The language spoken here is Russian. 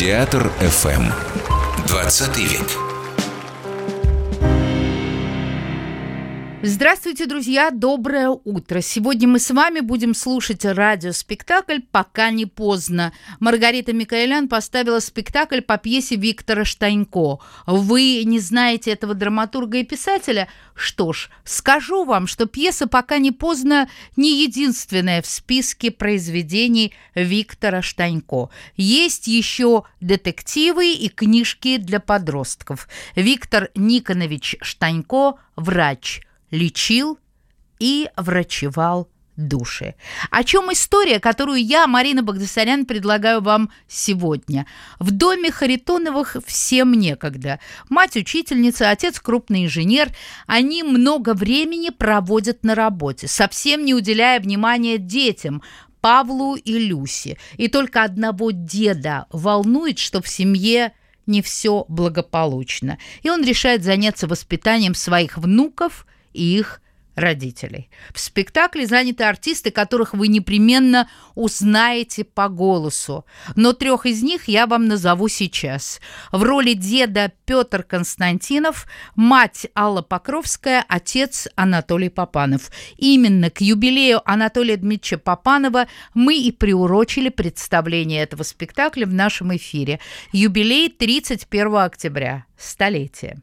Театр ФМ. 20 век. Здравствуйте, друзья! Доброе утро! Сегодня мы с вами будем слушать радиоспектакль «Пока не поздно». Маргарита Микаэлян поставила спектакль по пьесе Виктора Штанько. Вы не знаете этого драматурга и писателя? Что ж, скажу вам, что пьеса «Пока не поздно» не единственная в списке произведений Виктора Штанько. Есть еще детективы и книжки для подростков. Виктор Никонович Штанько – врач – лечил и врачевал души. О чем история, которую я, Марина Багдасарян, предлагаю вам сегодня. В доме Харитоновых всем некогда. Мать учительница, отец крупный инженер. Они много времени проводят на работе, совсем не уделяя внимания детям, Павлу и Люсе. И только одного деда волнует, что в семье не все благополучно. И он решает заняться воспитанием своих внуков – и их родителей. В спектакле заняты артисты, которых вы непременно узнаете по голосу, но трех из них я вам назову сейчас. В роли деда Петр Константинов, мать Алла Покровская, отец Анатолий Попанов. Именно к юбилею Анатолия Дмитриевича Попанова мы и приурочили представление этого спектакля в нашем эфире. Юбилей 31 октября, столетие.